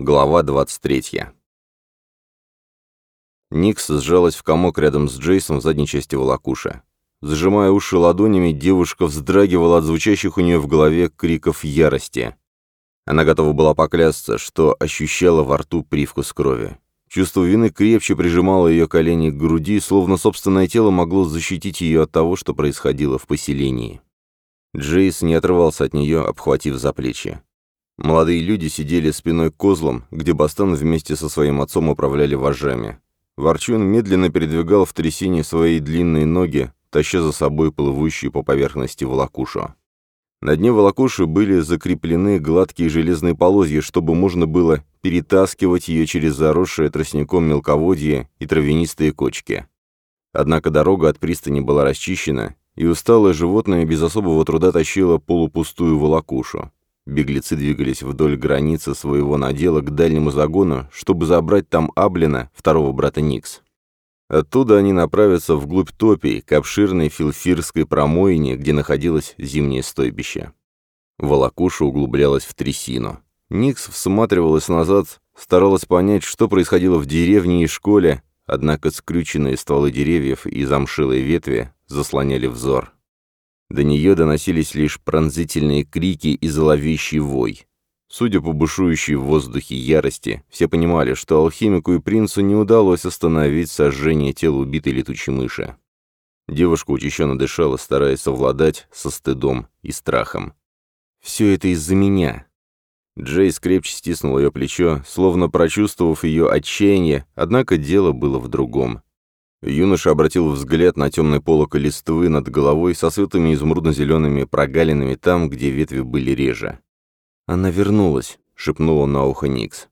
Глава 23. Никс сжалась в комок рядом с Джейсом в задней части волокуша. Сжимая уши ладонями, девушка вздрагивала от звучащих у нее в голове криков ярости. Она готова была поклясться, что ощущала во рту привкус крови. Чувство вины крепче прижимало ее колени к груди, словно собственное тело могло защитить ее от того, что происходило в поселении. Джейс не отрывался от нее, обхватив за плечи. Молодые люди сидели спиной к козлам, где Бастан вместе со своим отцом управляли вожами. Ворчун медленно передвигал в трясине свои длинные ноги, таща за собой плывущие по поверхности волокушу. На дне волокуши были закреплены гладкие железные полозья, чтобы можно было перетаскивать ее через заросшее тростником мелководье и травянистые кочки. Однако дорога от пристани была расчищена, и усталое животное без особого труда тащило полупустую волокушу. Беглецы двигались вдоль границы своего надела к дальнему загону, чтобы забрать там Аблина, второго брата Никс. Оттуда они направятся вглубь топий, к обширной филфирской промоине, где находилось зимнее стойбище. Волокуша углублялась в трясину. Никс всматривалась назад, старалась понять, что происходило в деревне и школе, однако скрюченные стволы деревьев и замшилые ветви заслоняли взор. До нее доносились лишь пронзительные крики и зловещий вой. Судя по бушующей в воздухе ярости, все понимали, что алхимику и принцу не удалось остановить сожжение тела убитой летучей мыши. Девушка учащенно дышала, стараясь совладать со стыдом и страхом. «Все это из-за меня!» Джейс крепче стиснул ее плечо, словно прочувствовав ее отчаяние, однако дело было в другом. Юноша обратил взгляд на темный полок листвы над головой со сытыми изумрудно-зелеными прогалинами там, где ветви были реже. «Она вернулась», — шепнула на ухо Никс.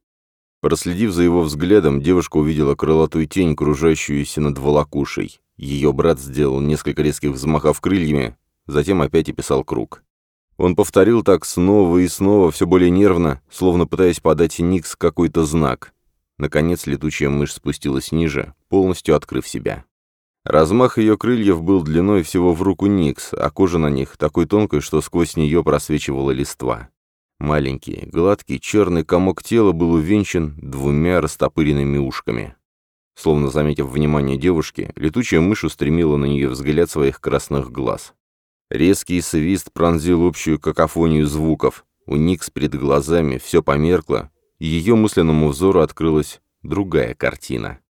Проследив за его взглядом, девушка увидела крылатую тень, кружащуюся над волокушей. Ее брат сделал несколько резких взмахов крыльями, затем опять описал круг. Он повторил так снова и снова, все более нервно, словно пытаясь подать Никс какой-то знак. Наконец летучая мышь спустилась ниже, полностью открыв себя. Размах ее крыльев был длиной всего в руку Никс, а кожа на них такой тонкой, что сквозь нее просвечивала листва. Маленький, гладкий, черный комок тела был увенчан двумя растопыренными ушками. Словно заметив внимание девушки, летучая мышь устремила на нее взгляд своих красных глаз. Резкий свист пронзил общую какофонию звуков. У Никс перед глазами все померкло, ее мысленному взору открылась другая картина.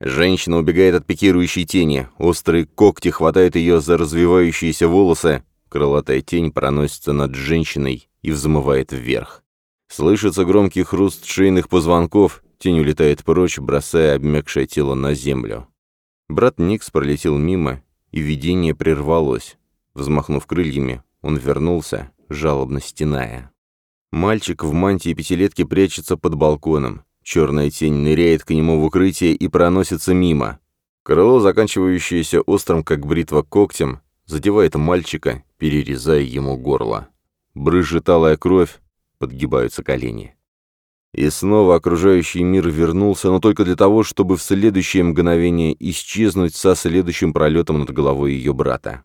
Женщина убегает от пикирующей тени, острые когти хватают ее за развивающиеся волосы, крылатая тень проносится над женщиной и взмывает вверх. Слышится громкий хруст шейных позвонков, тень улетает прочь, бросая обмякшее тело на землю. Брат Никс пролетел мимо, и видение прервалось. Взмахнув крыльями, он вернулся, жалобно стеная. Мальчик в мантии пятилетки прячется под балконом. Черная тень ныряет к нему в укрытие и проносится мимо. Крыло, заканчивающееся острым, как бритва, когтем, задевает мальчика, перерезая ему горло. Брызжет алая кровь, подгибаются колени. И снова окружающий мир вернулся, но только для того, чтобы в следующее мгновение исчезнуть со следующим пролетом над головой ее брата.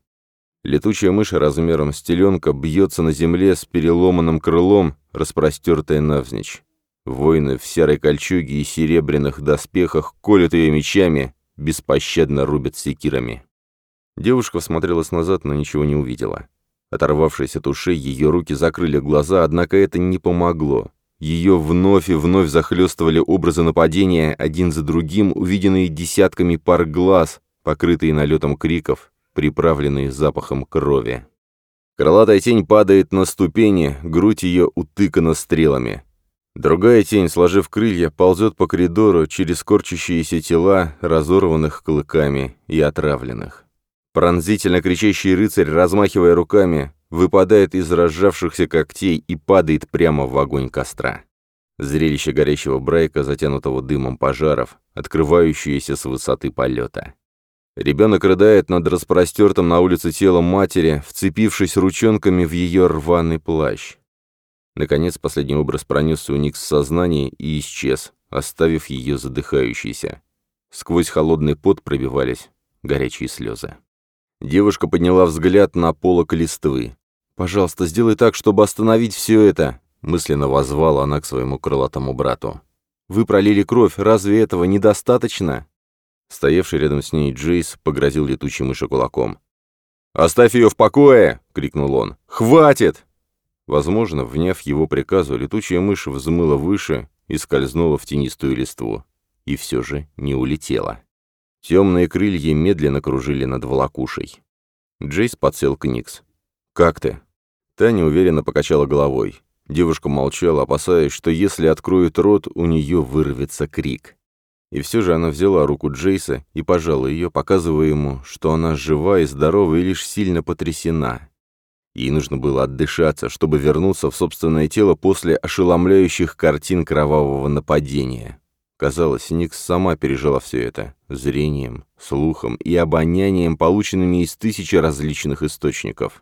Летучая мышь размером с теленка бьется на земле с переломанным крылом, распростертая навзничь. Воины в серой кольчуге и серебряных доспехах колют ее мечами, беспощадно рубят секирами. Девушка всмотрелась назад, но ничего не увидела. Оторвавшись от ушей, ее руки закрыли глаза, однако это не помогло. Ее вновь и вновь захлестывали образы нападения, один за другим, увиденные десятками пар глаз, покрытые налетом криков, приправленный запахом крови. Крылатая тень падает на ступени, грудь ее утыкана стрелами. Другая тень, сложив крылья, ползет по коридору через корчащиеся тела, разорванных клыками и отравленных. Пронзительно кричащий рыцарь, размахивая руками, выпадает из разжавшихся когтей и падает прямо в огонь костра. Зрелище горящего брайка, затянутого дымом пожаров, открывающееся с высоты полета. Ребенок рыдает над распростертым на улице телом матери, вцепившись ручонками в ее рваный плащ. Наконец, последний образ пронесся у них в сознании и исчез, оставив ее задыхающейся. Сквозь холодный пот пробивались горячие слезы. Девушка подняла взгляд на полок листвы. «Пожалуйста, сделай так, чтобы остановить все это!» мысленно возвала она к своему крылатому брату. «Вы пролили кровь, разве этого недостаточно?» Стоявший рядом с ней Джейс погрозил летучей мыши кулаком. «Оставь ее в покое!» — крикнул он. «Хватит!» Возможно, вняв его приказу, летучая мышь взмыла выше и скользнула в тенистую листву. И все же не улетела. Темные крылья медленно кружили над волокушей. Джейс подсел к Никс. «Как ты?» Таня уверенно покачала головой. Девушка молчала, опасаясь, что если откроет рот, у нее вырвется крик. И все же она взяла руку Джейса и пожала ее, показывая ему, что она жива и здорова и лишь сильно потрясена. Ей нужно было отдышаться, чтобы вернуться в собственное тело после ошеломляющих картин кровавого нападения. Казалось, Никс сама пережила все это зрением, слухом и обонянием, полученными из тысячи различных источников.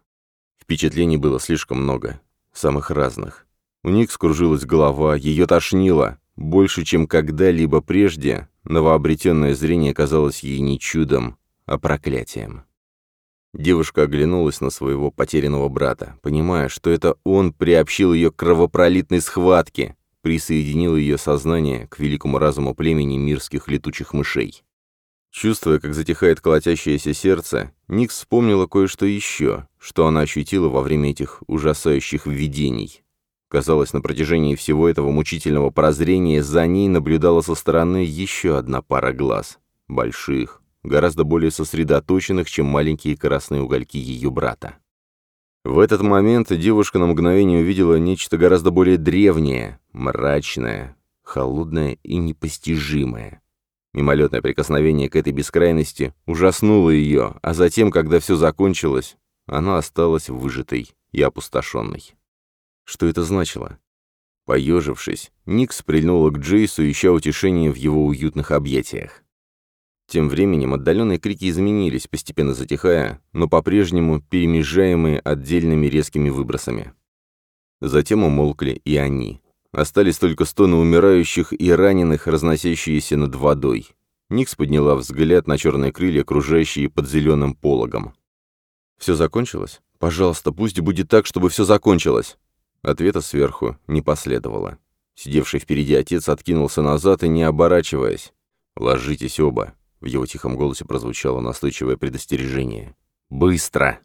Впечатлений было слишком много, самых разных. У Никс кружилась голова, ее тошнило. Больше, чем когда-либо прежде, новообретенное зрение казалось ей не чудом, а проклятием. Девушка оглянулась на своего потерянного брата, понимая, что это он приобщил ее к кровопролитной схватке, присоединил ее сознание к великому разуму племени мирских летучих мышей. Чувствуя, как затихает колотящееся сердце, Ник вспомнила кое-что еще, что она ощутила во время этих ужасающих видений. Казалось, на протяжении всего этого мучительного прозрения за ней наблюдала со стороны еще одна пара глаз. Больших, гораздо более сосредоточенных, чем маленькие красные угольки ее брата. В этот момент девушка на мгновение увидела нечто гораздо более древнее, мрачное, холодное и непостижимое. Мимолетное прикосновение к этой бескрайности ужаснуло ее, а затем, когда все закончилось, она осталась выжатой и опустошенной. Что это значило? Поежившись, Никс прильнула к Джейсу, ища утешения в его уютных объятиях. Тем временем отдаленные крики изменились, постепенно затихая, но по-прежнему перемежаемые отдельными резкими выбросами. Затем умолкли и они. Остались только стоны умирающих и раненых, разносящиеся над водой. Никс подняла взгляд на черные крылья, окружающие под зеленым пологом. «Все закончилось? Пожалуйста, пусть будет так, чтобы все закончилось!» Ответа сверху не последовало. Сидевший впереди отец откинулся назад и не оборачиваясь. «Ложитесь оба!» В его тихом голосе прозвучало настойчивое предостережение. «Быстро!»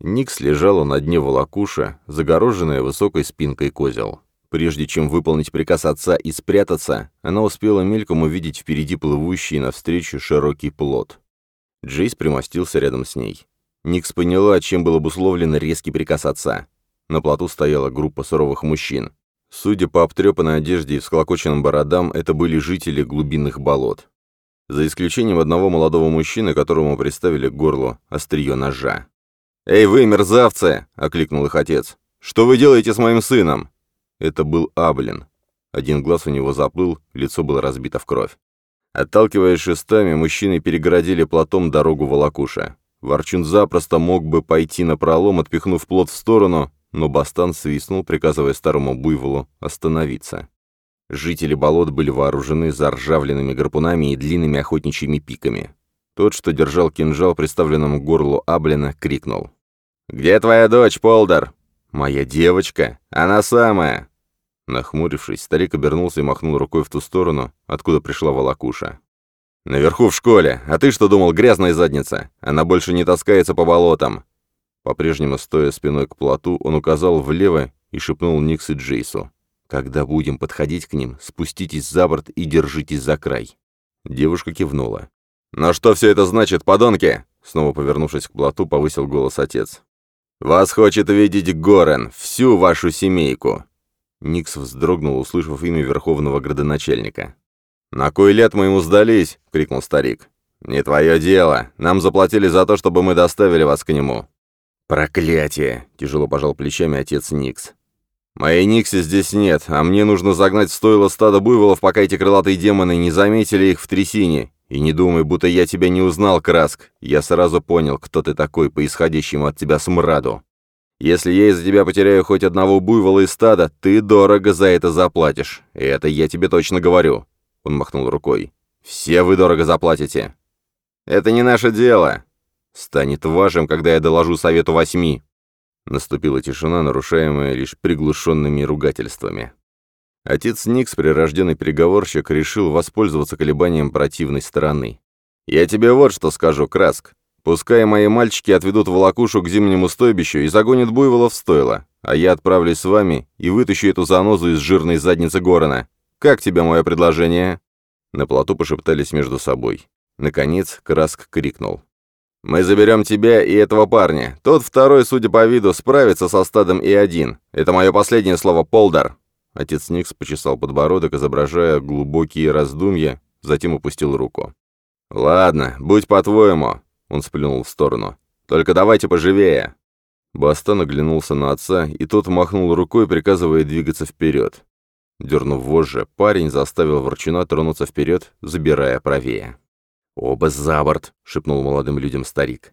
Никс лежала на дне волокуша, загороженная высокой спинкой козел. Прежде чем выполнить приказ отца и спрятаться, она успела мельком увидеть впереди плывущий навстречу широкий плот. Джейс примостился рядом с ней. Никс поняла, чем был обусловлен резкий приказ отца. На плоту стояла группа суровых мужчин. Судя по обтрепанной одежде и всклокоченным бородам, это были жители глубинных болот. За исключением одного молодого мужчины, которому приставили к горлу острие ножа. «Эй вы, мерзавцы!» — окликнул их отец. «Что вы делаете с моим сыном?» Это был Аблин. Один глаз у него заплыл, лицо было разбито в кровь. Отталкивая шестами, мужчины перегородили плотом дорогу волокуша. Ворчун запросто мог бы пойти на пролом, отпихнув плот в сторону, но Бастан свистнул, приказывая старому буйволу остановиться. Жители болот были вооружены заржавленными гарпунами и длинными охотничьими пиками. Тот, что держал кинжал, приставленному к горлу Аблина, крикнул. «Где твоя дочь, Полдер?» «Моя девочка! Она самая!» Нахмурившись, старик обернулся и махнул рукой в ту сторону, откуда пришла волокуша. «Наверху в школе! А ты что думал, грязная задница? Она больше не таскается по болотам! По-прежнему, стоя спиной к плоту, он указал влево и шепнул Никс и Джейсу. «Когда будем подходить к ним, спуститесь за борт и держитесь за край». Девушка кивнула. «Но что все это значит, подонки?» Снова повернувшись к плоту, повысил голос отец. «Вас хочет видеть Горен, всю вашу семейку!» Никс вздрогнул, услышав имя верховного градоначальника. «На кой лет мы ему сдались?» — крикнул старик. «Не твое дело. Нам заплатили за то, чтобы мы доставили вас к нему. «Проклятие!» — тяжело пожал плечами отец Никс. «Моей Никси здесь нет, а мне нужно загнать в стойло стадо буйволов, пока эти крылатые демоны не заметили их в трясине. И не думай, будто я тебя не узнал, Краск. Я сразу понял, кто ты такой по исходящему от тебя смраду. Если я из-за тебя потеряю хоть одного буйвола из стада, ты дорого за это заплатишь. Это я тебе точно говорю». Он махнул рукой. «Все вы дорого заплатите». «Это не наше дело», станет важным, когда я доложу Совету Восьми». Наступила тишина, нарушаемая лишь приглушенными ругательствами. Отец Никс, прирожденный переговорщик, решил воспользоваться колебанием противной стороны. «Я тебе вот что скажу, Краск. Пускай мои мальчики отведут волокушу к зимнему стойбищу и загонят буйвола в стойло, а я отправлюсь с вами и вытащу эту занозу из жирной задницы Горона. Как тебе мое предложение?» На плоту пошептались между собой. Наконец Краск крикнул. «Мы заберем тебя и этого парня. Тот второй, судя по виду, справится со стадом и один. Это мое последнее слово, Полдар!» Отец Никс почесал подбородок, изображая глубокие раздумья, затем упустил руку. «Ладно, будь по-твоему!» — он сплюнул в сторону. «Только давайте поживее!» Бастан оглянулся на отца, и тот махнул рукой, приказывая двигаться вперед. Дернув вожжи, парень заставил ворчуна тронуться вперед, забирая правее. «Оба за борт!» — шепнул молодым людям старик.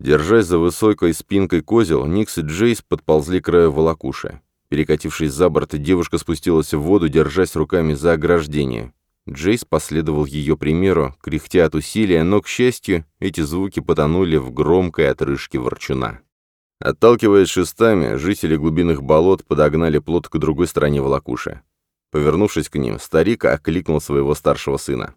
Держась за высокой спинкой козел, Никс и Джейс подползли к краю волокуши. Перекатившись за борт, девушка спустилась в воду, держась руками за ограждение. Джейс последовал ее примеру, кряхтя от усилия, но, к счастью, эти звуки потонули в громкой отрыжке ворчуна. Отталкиваясь шестами, жители глубинных болот подогнали плот к другой стороне волокуши. Повернувшись к ним, старик окликнул своего старшего сына.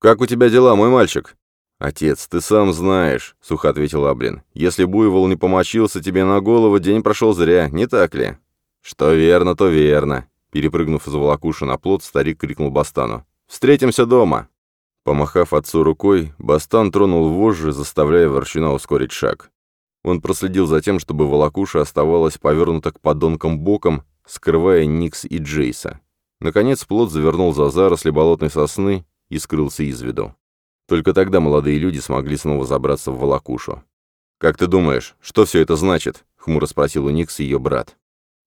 «Как у тебя дела, мой мальчик?» «Отец, ты сам знаешь», — сухо ответил Аблин. «Если Буйвол не помочился тебе на голову, день прошел зря, не так ли?» «Что верно, то верно», — перепрыгнув из волокуши на плот, старик крикнул Бастану. «Встретимся дома!» Помахав отцу рукой, Бастан тронул вожжи, заставляя Ворщина ускорить шаг. Он проследил за тем, чтобы волокуша оставалась повернута к подонкам боком, скрывая Никс и Джейса. Наконец плод завернул за заросли болотной сосны и скрылся из виду. Только тогда молодые люди смогли снова забраться в волокушу. «Как ты думаешь, что все это значит?» — хмуро спросил у Никс ее брат.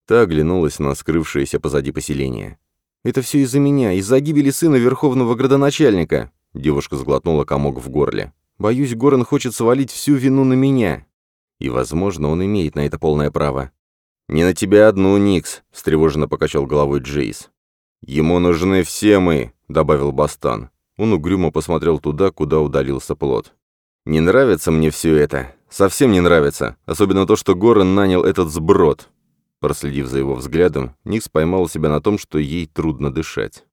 Та оглянулась на скрывшееся позади поселение. «Это все из-за меня, из-за гибели сына верховного градоначальника!» Девушка сглотнула комок в горле. «Боюсь, Горан хочет свалить всю вину на меня!» «И, возможно, он имеет на это полное право». «Не на тебя одну, Никс!» — встревоженно покачал головой Джейс. «Ему нужны все мы», — добавил Бастан. Он угрюмо посмотрел туда, куда удалился плод. «Не нравится мне все это. Совсем не нравится. Особенно то, что Горан нанял этот сброд». Проследив за его взглядом, Никс поймал себя на том, что ей трудно дышать.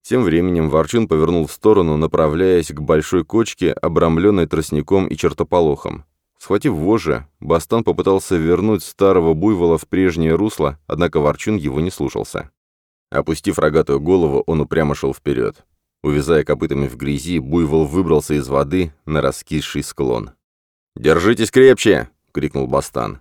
Тем временем Ворчун повернул в сторону, направляясь к большой кочке, обрамленной тростником и чертополохом. Схватив вожжи, Бастан попытался вернуть старого буйвола в прежнее русло, однако Ворчун его не слушался. Опустив рогатую голову, он упрямо шел вперед. Увязая копытами в грязи, буйвол выбрался из воды на раскисший склон. «Держитесь крепче!» — крикнул Бастан.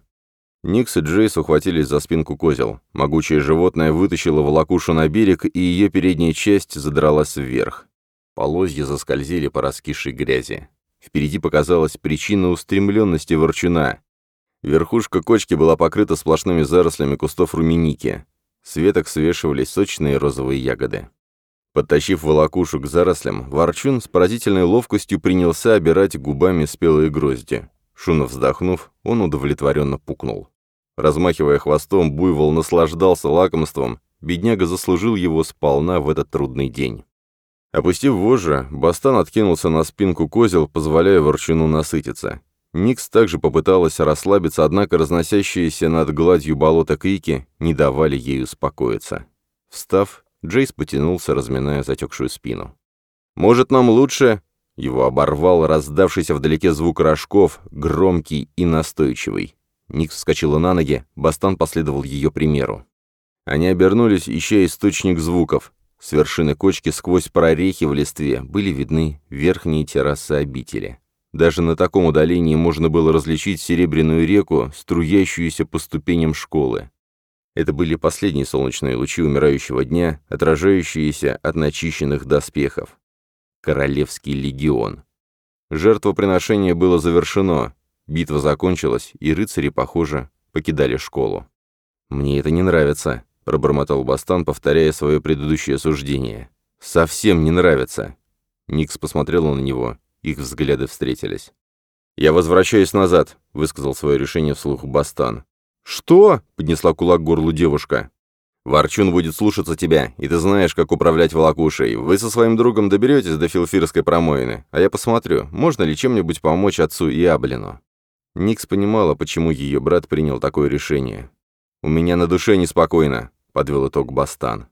Никс и Джейс ухватились за спинку козел. Могучее животное вытащило волокушу на берег, и ее передняя часть задралась вверх. Полозья заскользили по раскисшей грязи. Впереди показалась причина устремленности ворчуна. Верхушка кочки была покрыта сплошными зарослями кустов руменики. С веток свешивались сочные розовые ягоды. Подтащив волокушу к зарослям, Ворчун с поразительной ловкостью принялся обирать губами спелые грозди. Шумно вздохнув, он удовлетворенно пукнул. Размахивая хвостом, буйвол наслаждался лакомством, бедняга заслужил его сполна в этот трудный день. Опустив вожжи, Бастан откинулся на спинку козел, позволяя ворчуну насытиться. Никс также попыталась расслабиться, однако разносящиеся над гладью болота крики не давали ей успокоиться. Встав, Джейс потянулся, разминая затекшую спину. «Может, нам лучше?» Его оборвал раздавшийся вдалеке звук рожков, громкий и настойчивый. Никс вскочила на ноги, Бастан последовал ее примеру. Они обернулись, ища источник звуков. С вершины кочки сквозь прорехи в листве были видны верхние террасы обители. Даже на таком удалении можно было различить серебряную реку, струящуюся по ступеням школы. Это были последние солнечные лучи умирающего дня, отражающиеся от начищенных доспехов. Королевский легион. Жертвоприношение было завершено, битва закончилась, и рыцари, похоже, покидали школу. «Мне это не нравится», — пробормотал Бастан, повторяя свое предыдущее суждение. «Совсем не нравится». Никс посмотрел на него, их взгляды встретились. «Я возвращаюсь назад», — высказал свое решение вслух Бастан. «Что?» — поднесла кулак к горлу девушка. «Ворчун будет слушаться тебя, и ты знаешь, как управлять волокушей. Вы со своим другом доберетесь до Филфирской промоины, а я посмотрю, можно ли чем-нибудь помочь отцу и Аблину». Никс понимала, почему ее брат принял такое решение. «У меня на душе неспокойно», — подвел итог Бастан.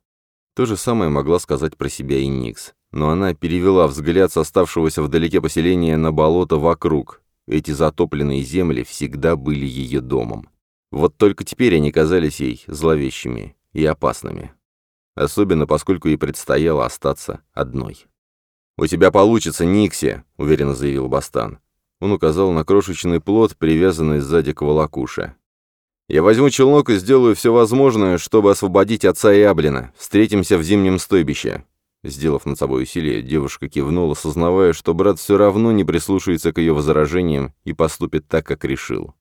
То же самое могла сказать про себя и Никс но она перевела взгляд с оставшегося вдалеке поселения на болото вокруг. Эти затопленные земли всегда были ее домом. Вот только теперь они казались ей зловещими и опасными. Особенно поскольку ей предстояло остаться одной. «У тебя получится, Никси!» — уверенно заявил Бастан. Он указал на крошечный плод, привязанный сзади к волокуше. «Я возьму челнок и сделаю все возможное, чтобы освободить отца и Аблина. Встретимся в зимнем стойбище. Сделав над собой усилие, девушка кивнула, сознавая, что брат все равно не прислушается к ее возражениям и поступит так, как решил.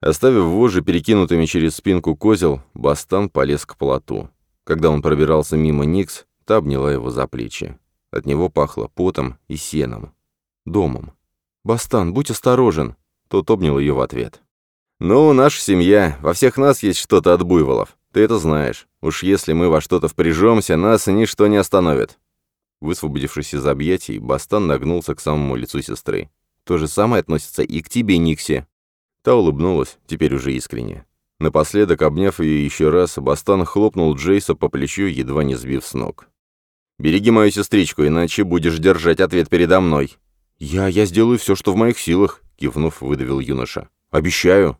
Оставив вожжи перекинутыми через спинку козел, Бастан полез к плоту. Когда он пробирался мимо Никс, та обняла его за плечи. От него пахло потом и сеном. Домом. «Бастан, будь осторожен!» Тот обнял ее в ответ. «Ну, наша семья, во всех нас есть что-то от буйволов. Ты это знаешь. Уж если мы во что-то впряжемся, нас ничто не остановит». Высвободившись из объятий, Бастан нагнулся к самому лицу сестры. «То же самое относится и к тебе, Никси». Та улыбнулась, теперь уже искренне. Напоследок, обняв ее еще раз, Бастан хлопнул Джейса по плечу, едва не сбив с ног. «Береги мою сестричку, иначе будешь держать ответ передо мной». «Я, я сделаю все, что в моих силах», — кивнув, выдавил юноша. «Обещаю».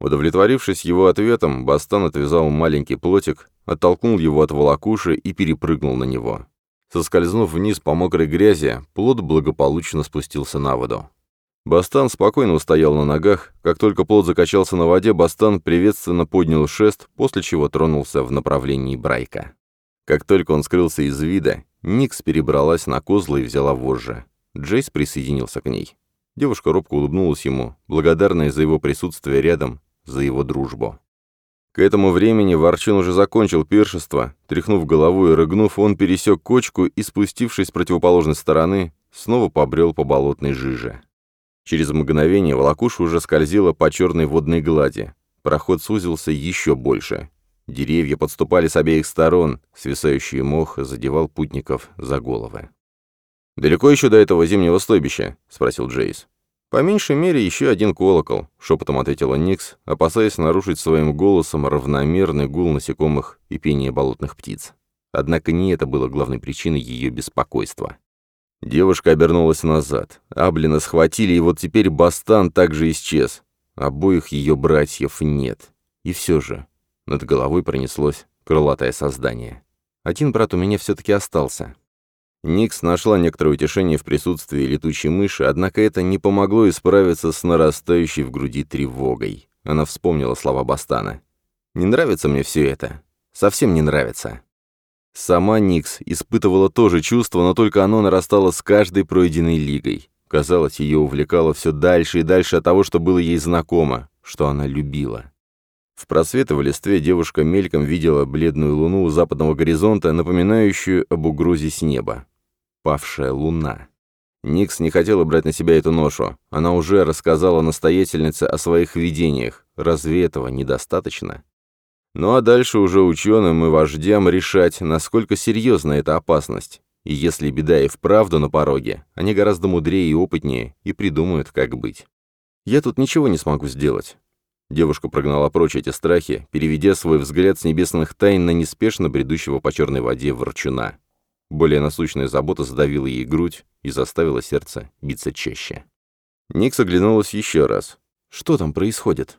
Удовлетворившись его ответом, Бастан отвязал маленький плотик, оттолкнул его от волокуши и перепрыгнул на него. Соскользнув вниз по мокрой грязи, плод благополучно спустился на воду. Бастан спокойно устоял на ногах. Как только плод закачался на воде, Бастан приветственно поднял шест, после чего тронулся в направлении Брайка. Как только он скрылся из вида, Никс перебралась на козлы и взяла вожжи. Джейс присоединился к ней. Девушка робко улыбнулась ему, благодарная за его присутствие рядом, за его дружбу. К этому времени Ворчин уже закончил пиршество. Тряхнув головой и рыгнув, он пересек кочку и, спустившись с противоположной стороны, снова побрел по болотной жиже. Через мгновение волокуша уже скользила по черной водной глади. Проход сузился еще больше. Деревья подступали с обеих сторон, свисающий мох задевал путников за головы. «Далеко еще до этого зимнего стойбища?» — спросил Джейс. «По меньшей мере еще один колокол», — шепотом ответила Никс, опасаясь нарушить своим голосом равномерный гул насекомых и пение болотных птиц. Однако не это было главной причиной ее беспокойства. Девушка обернулась назад. Аблина схватили, и вот теперь Бастан также исчез. Обоих ее братьев нет. И все же над головой пронеслось крылатое создание. Один брат у меня все-таки остался. Никс нашла некоторое утешение в присутствии летучей мыши, однако это не помогло исправиться с нарастающей в груди тревогой. Она вспомнила слова Бастана. «Не нравится мне все это. Совсем не нравится». Сама Никс испытывала то же чувство, но только оно нарастало с каждой пройденной лигой. Казалось, ее увлекало все дальше и дальше от того, что было ей знакомо, что она любила. В просветы в листве девушка мельком видела бледную луну у западного горизонта, напоминающую об угрозе с неба павшая луна. Никс не хотела брать на себя эту ношу. Она уже рассказала настоятельнице о своих видениях. Разве этого недостаточно? Ну а дальше уже ученым и вождям решать, насколько серьезна эта опасность. И если беда и вправду на пороге, они гораздо мудрее и опытнее и придумают, как быть. «Я тут ничего не смогу сделать». Девушка прогнала прочь эти страхи, переведя свой взгляд с небесных тайн на неспешно бредущего по черной воде ворчуна. Более насущная забота задавила ей грудь и заставила сердце биться чаще. Ник оглянулась еще раз. «Что там происходит?»